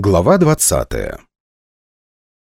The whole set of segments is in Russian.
Глава 20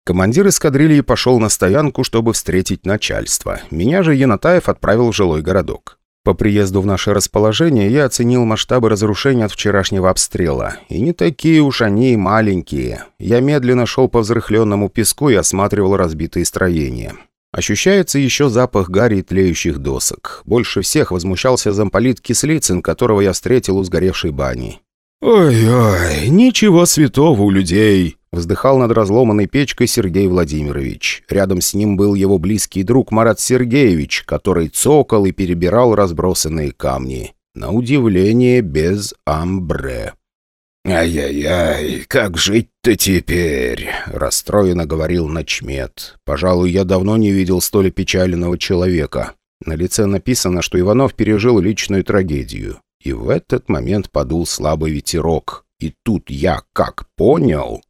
Командир эскадрильи пошел на стоянку, чтобы встретить начальство. Меня же Янатаев отправил в жилой городок. По приезду в наше расположение я оценил масштабы разрушений от вчерашнего обстрела. И не такие уж они маленькие. Я медленно шел по взрыхленному песку и осматривал разбитые строения. Ощущается еще запах гари и тлеющих досок. Больше всех возмущался замполит Кислицын, которого я встретил у сгоревшей бани. «Ой-ой, ничего святого у людей!» Вздыхал над разломанной печкой Сергей Владимирович. Рядом с ним был его близкий друг Марат Сергеевич, который цокал и перебирал разбросанные камни. На удивление, без амбре. «Ай-яй-яй, как жить-то теперь?» – расстроенно говорил Начмет. «Пожалуй, я давно не видел столь печального человека». На лице написано, что Иванов пережил личную трагедию. И в этот момент подул слабый ветерок. И тут я как понял...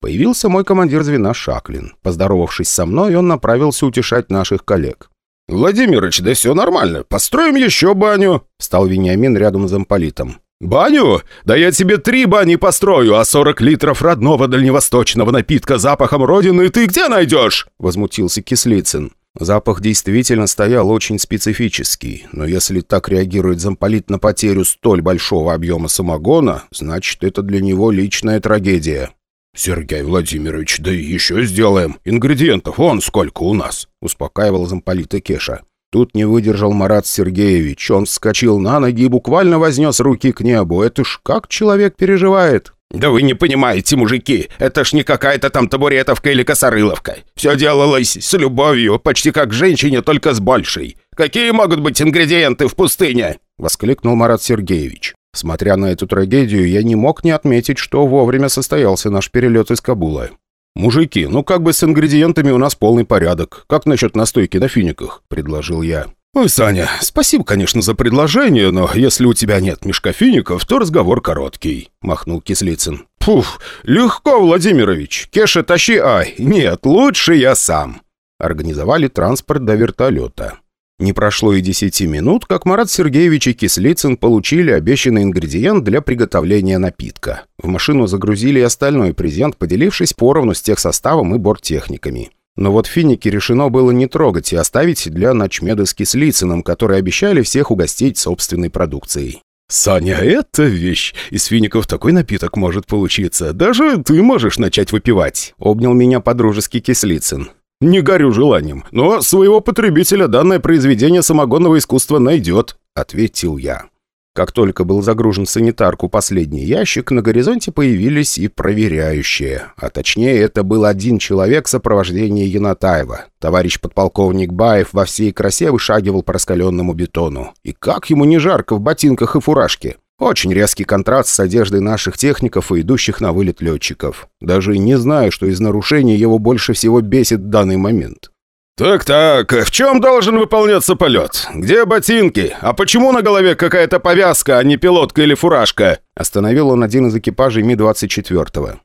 Появился мой командир звена Шаклин. Поздоровавшись со мной, он направился утешать наших коллег. «Владимирыч, да все нормально. Построим еще баню», — стал Вениамин рядом с замполитом. «Баню? Да я тебе три бани построю, а сорок литров родного дальневосточного напитка запахом родины ты где найдешь?» — возмутился Кислицын. Запах действительно стоял очень специфический, но если так реагирует замполит на потерю столь большого объема самогона, значит, это для него личная трагедия. «Сергей Владимирович, да еще сделаем. Ингредиентов вон сколько у нас», — успокаивал замполита Кеша. Тут не выдержал Марат Сергеевич. Он вскочил на ноги и буквально вознес руки к небу. Это ж как человек переживает. «Да вы не понимаете, мужики, это ж не какая-то там табуретовка или косорыловка. Все делалось с любовью, почти как женщине, только с большей. Какие могут быть ингредиенты в пустыне?» — воскликнул Марат Сергеевич. Смотря на эту трагедию, я не мог не отметить, что вовремя состоялся наш перелет из Кабула. «Мужики, ну как бы с ингредиентами у нас полный порядок. Как насчет настойки на финиках?» – предложил я. «Ой, Саня, спасибо, конечно, за предложение, но если у тебя нет мешка фиников, то разговор короткий», — махнул Кислицын. «Пуф, легко, Владимирович. Кеша, тащи ай. Нет, лучше я сам». Организовали транспорт до вертолета. Не прошло и десяти минут, как Марат Сергеевич и Кислицын получили обещанный ингредиент для приготовления напитка. В машину загрузили и остальной презент, поделившись поровну с техсоставом и борттехниками. Но вот финики решено было не трогать и оставить для ночмеда с Кислицыным, которые обещали всех угостить собственной продукцией. «Саня, это вещь! Из фиников такой напиток может получиться. Даже ты можешь начать выпивать!» — обнял меня подружеский Кислицын. «Не горю желанием, но своего потребителя данное произведение самогонного искусства найдет», — ответил я. Как только был загружен в санитарку последний ящик, на горизонте появились и проверяющие. А точнее, это был один человек в сопровождении Янатаева. Товарищ подполковник Баев во всей красе вышагивал по раскаленному бетону. И как ему не жарко в ботинках и фуражке. Очень резкий контраст с одеждой наших техников и идущих на вылет летчиков. Даже не знаю, что из нарушений его больше всего бесит в данный момент. «Так-так, в чем должен выполняться полет? Где ботинки? А почему на голове какая-то повязка, а не пилотка или фуражка?» Остановил он один из экипажей Ми-24.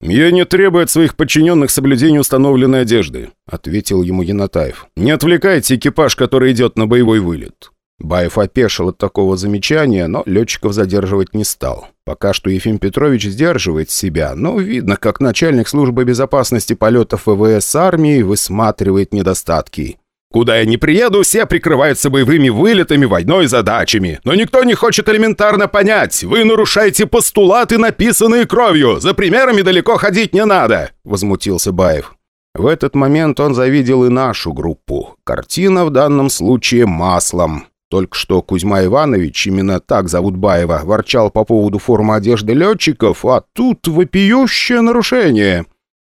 «Я не требую от своих подчиненных соблюдения установленной одежды», ответил ему Янатаев. «Не отвлекайте экипаж, который идет на боевой вылет. Баев опешил от такого замечания, но летчиков задерживать не стал. Пока что Ефим Петрович сдерживает себя, но видно, как начальник службы безопасности полетов ВВС армии высматривает недостатки. «Куда я не приеду, все прикрываются боевыми вылетами, войной, задачами. Но никто не хочет элементарно понять. Вы нарушаете постулаты, написанные кровью. За примерами далеко ходить не надо», — возмутился Баев. В этот момент он завидел и нашу группу. Картина в данном случае маслом. Только что Кузьма Иванович, именно так зовут Баева, ворчал по поводу формы одежды летчиков, а тут вопиющее нарушение.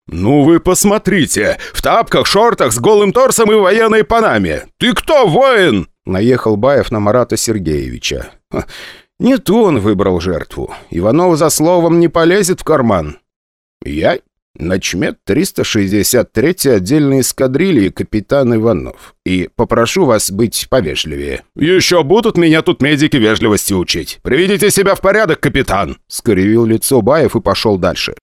«Ну вы посмотрите! В тапках, шортах, с голым торсом и военной панаме! Ты кто, воин?» Наехал Баев на Марата Сергеевича. «Не то он выбрал жертву. Иванов за словом не полезет в карман». «Я Начмет 363 отдельной эскадрильи, капитан Иванов. И попрошу вас быть повежливее». «Еще будут меня тут медики вежливости учить. Приведите себя в порядок, капитан!» Скривил лицо Баев и пошел дальше.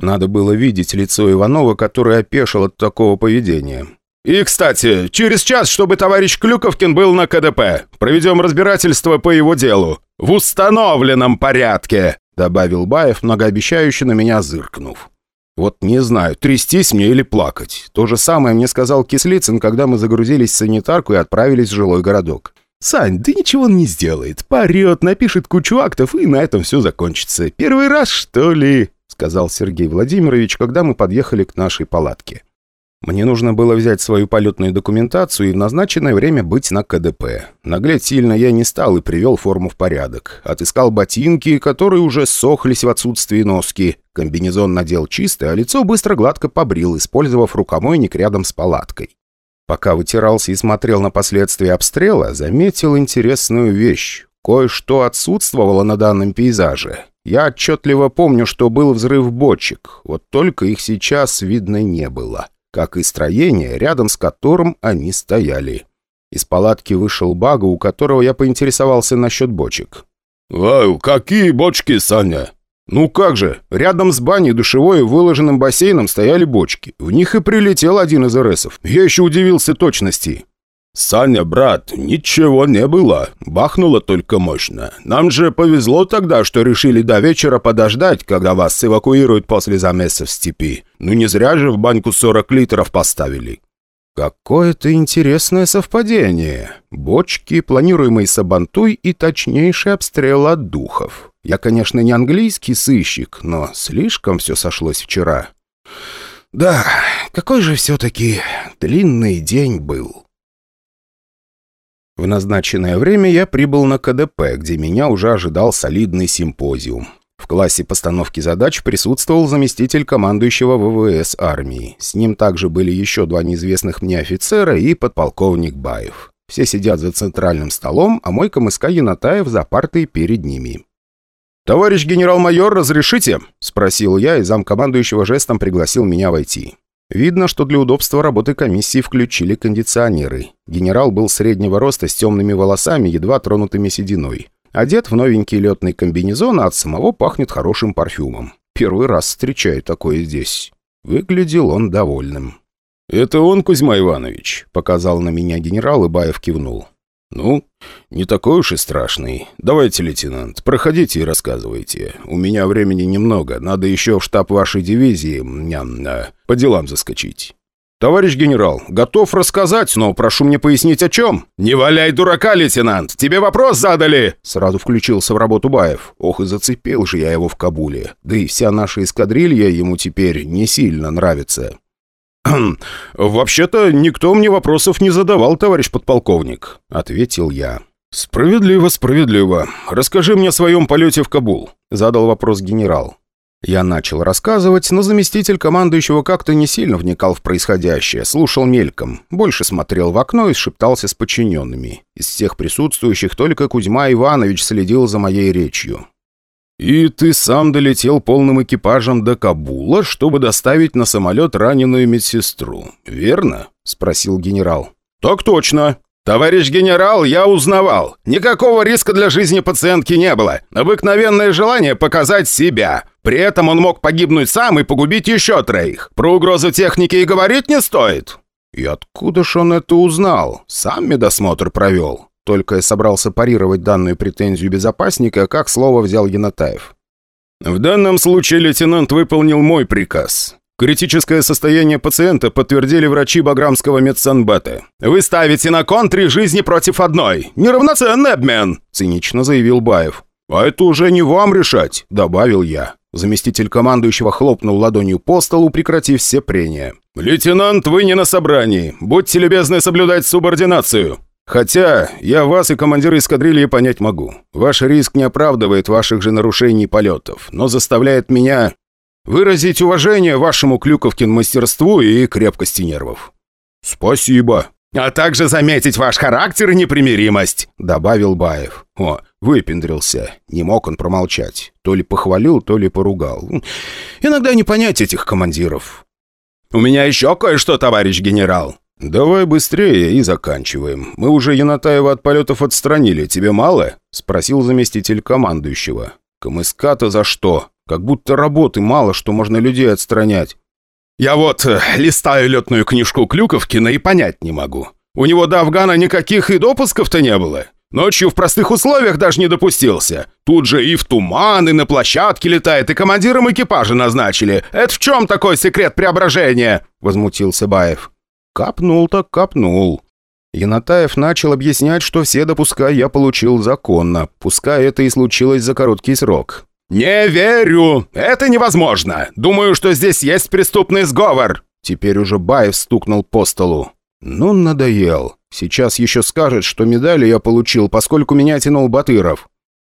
Надо было видеть лицо Иванова, который опешил от такого поведения. «И, кстати, через час, чтобы товарищ Клюковкин был на КДП. Проведем разбирательство по его делу. В установленном порядке!» добавил Баев, многообещающе на меня зыркнув. Вот не знаю, трястись мне или плакать. То же самое мне сказал Кислицын, когда мы загрузились в санитарку и отправились в жилой городок. «Сань, да ничего он не сделает. Порет, напишет кучу актов, и на этом все закончится. Первый раз, что ли?» — сказал Сергей Владимирович, когда мы подъехали к нашей палатке. Мне нужно было взять свою полетную документацию и в назначенное время быть на КДП. Наглеть сильно я не стал и привел форму в порядок. Отыскал ботинки, которые уже сохлись в отсутствии носки. Комбинезон надел чистый, а лицо быстро гладко побрил, использовав рукомойник рядом с палаткой. Пока вытирался и смотрел на последствия обстрела, заметил интересную вещь. Кое-что отсутствовало на данном пейзаже. Я отчетливо помню, что был взрыв бочек, вот только их сейчас видно не было как и строение, рядом с которым они стояли. Из палатки вышел Бага, у которого я поинтересовался насчет бочек. «Вау, какие бочки, Саня?» «Ну как же, рядом с баней душевой и выложенным бассейном стояли бочки. В них и прилетел один из РСов. Я еще удивился точности». «Саня, брат, ничего не было. Бахнуло только мощно. Нам же повезло тогда, что решили до вечера подождать, когда вас эвакуируют после замеса в степи. Ну не зря же в баньку 40 литров поставили». Какое-то интересное совпадение. Бочки, планируемый сабантуй и точнейший обстрел от духов. Я, конечно, не английский сыщик, но слишком все сошлось вчера. Да, какой же все-таки длинный день был. В назначенное время я прибыл на КДП, где меня уже ожидал солидный симпозиум. В классе постановки задач присутствовал заместитель командующего ВВС армии. С ним также были еще два неизвестных мне офицера и подполковник Баев. Все сидят за центральным столом, а мой КМСК Янатаев за партой перед ними. «Товарищ генерал-майор, разрешите?» – спросил я, и замкомандующего жестом пригласил меня войти. Видно, что для удобства работы комиссии включили кондиционеры. Генерал был среднего роста с темными волосами, едва тронутыми сединой. Одет в новенький летный комбинезон, а от самого пахнет хорошим парфюмом. Первый раз встречаю такое здесь. Выглядел он довольным. «Это он, Кузьма Иванович?» – показал на меня генерал, и Баев кивнул. «Ну, не такой уж и страшный. Давайте, лейтенант, проходите и рассказывайте. У меня времени немного, надо еще в штаб вашей дивизии ням, по делам заскочить». «Товарищ генерал, готов рассказать, но прошу мне пояснить, о чем». «Не валяй дурака, лейтенант! Тебе вопрос задали!» Сразу включился в работу Баев. Ох, и зацепил же я его в Кабуле. Да и вся наша эскадрилья ему теперь не сильно нравится. «Вообще-то никто мне вопросов не задавал, товарищ подполковник», — ответил я. «Справедливо, справедливо. Расскажи мне о своем полете в Кабул», — задал вопрос генерал. Я начал рассказывать, но заместитель командующего как-то не сильно вникал в происходящее, слушал мельком, больше смотрел в окно и шептался с подчиненными. Из всех присутствующих только Кузьма Иванович следил за моей речью. «И ты сам долетел полным экипажем до Кабула, чтобы доставить на самолет раненую медсестру, верно?» – спросил генерал. «Так точно». «Товарищ генерал, я узнавал. Никакого риска для жизни пациентки не было. Обыкновенное желание показать себя. При этом он мог погибнуть сам и погубить еще троих. Про угрозу техники и говорить не стоит». «И откуда ж он это узнал? Сам медосмотр провел?» Только я собрался парировать данную претензию безопасника, как слово взял Янатаев. «В данном случае лейтенант выполнил мой приказ. Критическое состояние пациента подтвердили врачи Баграмского медсанбата. Вы ставите на кон три жизни против одной. Неравноценный обмен!» – цинично заявил Баев. «А это уже не вам решать», – добавил я. Заместитель командующего хлопнул ладонью по столу, прекратив все прения. «Лейтенант, вы не на собрании. Будьте любезны соблюдать субординацию». Хотя я вас и командира эскадрильи понять могу. Ваш риск не оправдывает ваших же нарушений полетов, но заставляет меня выразить уважение вашему Клюковкин мастерству и крепкости нервов». «Спасибо». «А также заметить ваш характер и непримиримость», — добавил Баев. «О, выпендрился. Не мог он промолчать. То ли похвалил, то ли поругал. Иногда не понять этих командиров». «У меня еще кое-что, товарищ генерал», «Давай быстрее и заканчиваем. Мы уже Янатаева от полетов отстранили. Тебе мало?» – спросил заместитель командующего. «КМСК-то за что? Как будто работы мало, что можно людей отстранять». «Я вот э, листаю летную книжку Клюковкина и понять не могу. У него до Афгана никаких и допусков-то не было. Ночью в простых условиях даже не допустился. Тут же и в туман, и на площадке летает, и командиром экипажа назначили. Это в чем такой секрет преображения?» — возмутился Баев. «Капнул так капнул». Янатаев начал объяснять, что все допуска я получил законно, пускай это и случилось за короткий срок. «Не верю! Это невозможно! Думаю, что здесь есть преступный сговор!» Теперь уже Баев стукнул по столу. «Ну, надоел. Сейчас еще скажет, что медали я получил, поскольку меня тянул Батыров».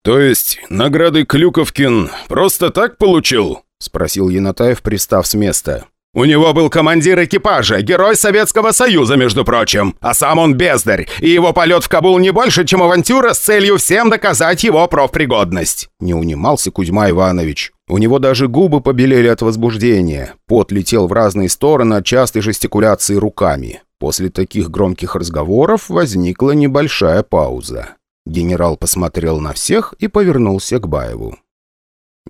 «То есть награды Клюковкин просто так получил?» — спросил Янатаев, пристав с места. У него был командир экипажа, герой Советского Союза, между прочим. А сам он бездарь, и его полет в Кабул не больше, чем авантюра с целью всем доказать его профпригодность». Не унимался Кузьма Иванович. У него даже губы побелели от возбуждения. Пот летел в разные стороны от частой жестикуляции руками. После таких громких разговоров возникла небольшая пауза. Генерал посмотрел на всех и повернулся к Баеву.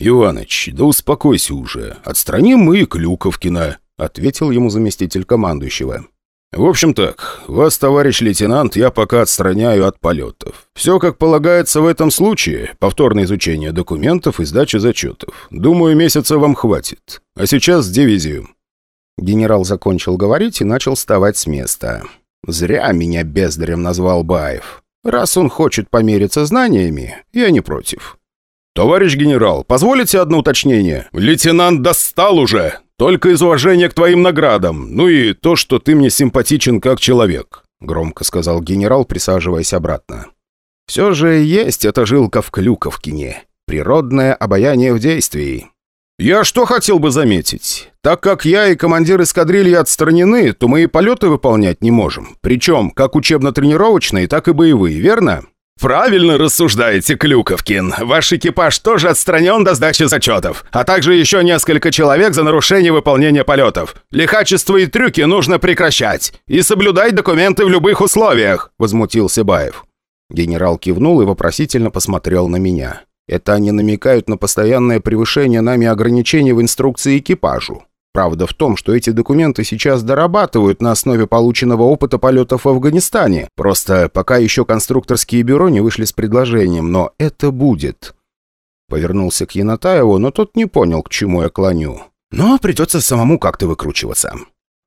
«Иваныч, да успокойся уже. Отстраним мы и Клюковкина», — ответил ему заместитель командующего. «В общем так, вас, товарищ лейтенант, я пока отстраняю от полетов. Все как полагается в этом случае. Повторное изучение документов и сдача зачетов. Думаю, месяца вам хватит. А сейчас дивизию». Генерал закончил говорить и начал вставать с места. «Зря меня бездарем назвал Баев. Раз он хочет помериться знаниями, я не против». «Товарищ генерал, позволите одно уточнение? Лейтенант достал уже! Только из уважения к твоим наградам, ну и то, что ты мне симпатичен как человек», громко сказал генерал, присаживаясь обратно. «Все же есть эта жилка в Клюковкине. Природное обаяние в действии». «Я что хотел бы заметить? Так как я и командир эскадрильи отстранены, то мы и полеты выполнять не можем. Причем как учебно-тренировочные, так и боевые, верно?» «Правильно рассуждаете, Клюковкин. Ваш экипаж тоже отстранен до сдачи зачетов, а также еще несколько человек за нарушение выполнения полетов. Лихачество и трюки нужно прекращать и соблюдать документы в любых условиях», — возмутился Баев. Генерал кивнул и вопросительно посмотрел на меня. Это они намекают на постоянное превышение нами ограничений в инструкции экипажу. Правда в том, что эти документы сейчас дорабатывают на основе полученного опыта полетов в Афганистане. Просто пока еще конструкторские бюро не вышли с предложением, но это будет. Повернулся к Янатаеву, но тот не понял, к чему я клоню. Но придется самому как-то выкручиваться.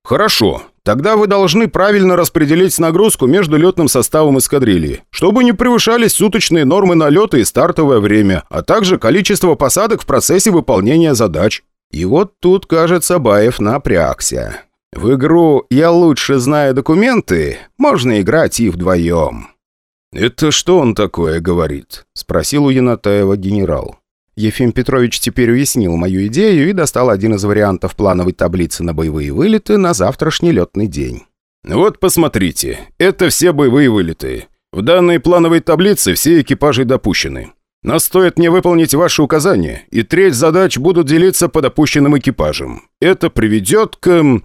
«Хорошо. Тогда вы должны правильно распределить нагрузку между летным составом эскадрильи, чтобы не превышались суточные нормы налета и стартовое время, а также количество посадок в процессе выполнения задач. И вот тут, кажется, Баев напрягся. В игру «Я лучше знаю документы» можно играть и вдвоем. «Это что он такое говорит?» – спросил у Янатаева генерал. Ефим Петрович теперь уяснил мою идею и достал один из вариантов плановой таблицы на боевые вылеты на завтрашний летный день. «Вот посмотрите, это все боевые вылеты. В данной плановой таблице все экипажи допущены. Но стоит мне выполнить ваши указания, и треть задач будут делиться по допущенным экипажам. Это приведет к...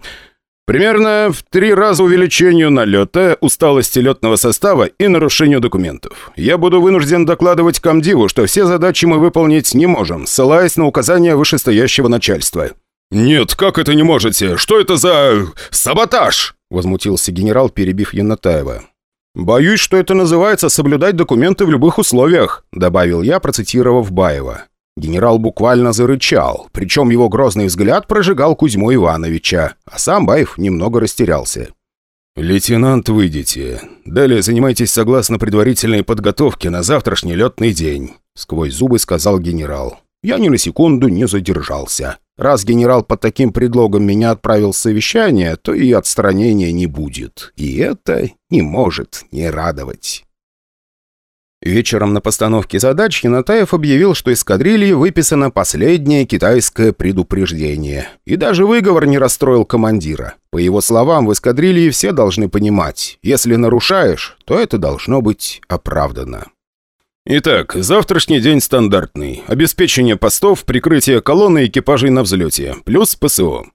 Примерно в три раза увеличению налета, усталости летного состава и нарушению документов. Я буду вынужден докладывать комдиву, что все задачи мы выполнить не можем, ссылаясь на указания вышестоящего начальства. «Нет, как это не можете? Что это за... саботаж?» – возмутился генерал, перебив Янатаева. «Боюсь, что это называется соблюдать документы в любых условиях», добавил я, процитировав Баева. Генерал буквально зарычал, причем его грозный взгляд прожигал Кузьму Ивановича, а сам Баев немного растерялся. «Лейтенант, выйдите. Далее занимайтесь согласно предварительной подготовке на завтрашний летный день», сквозь зубы сказал генерал. Я ни на секунду не задержался. Раз генерал под таким предлогом меня отправил в совещание, то и отстранения не будет. И это не может не радовать. Вечером на постановке задач Янатаев объявил, что эскадрильи выписано последнее китайское предупреждение. И даже выговор не расстроил командира. По его словам, в эскадрильи все должны понимать, если нарушаешь, то это должно быть оправдано. Итак, завтрашний день стандартный. Обеспечение постов, прикрытие колонны экипажей на взлете, плюс ПСО.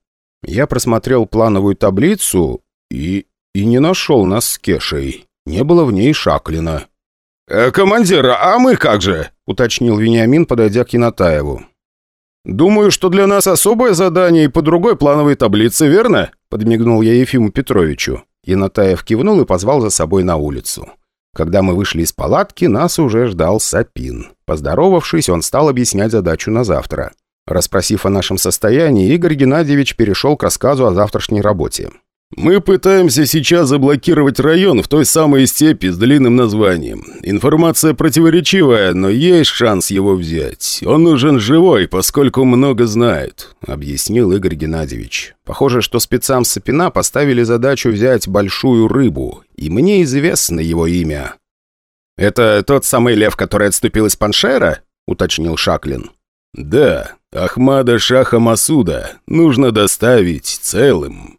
Я просмотрел плановую таблицу и... и не нашел нас с Кешей. Не было в ней Шаклина. «Э, «Командир, а мы как же?» — уточнил Вениамин, подойдя к Янатаеву. «Думаю, что для нас особое задание и по другой плановой таблице, верно?» — подмигнул я Ефиму Петровичу. Янатаев кивнул и позвал за собой на улицу. Когда мы вышли из палатки, нас уже ждал Сапин. Поздоровавшись, он стал объяснять задачу на завтра. Расспросив о нашем состоянии, Игорь Геннадьевич перешел к рассказу о завтрашней работе. «Мы пытаемся сейчас заблокировать район в той самой степи с длинным названием. Информация противоречивая, но есть шанс его взять. Он нужен живой, поскольку много знает», — объяснил Игорь Геннадьевич. «Похоже, что спецам Сапина поставили задачу взять большую рыбу, и мне известно его имя». «Это тот самый лев, который отступил из Паншера?» — уточнил Шаклин. «Да, Ахмада Шаха Масуда нужно доставить целым».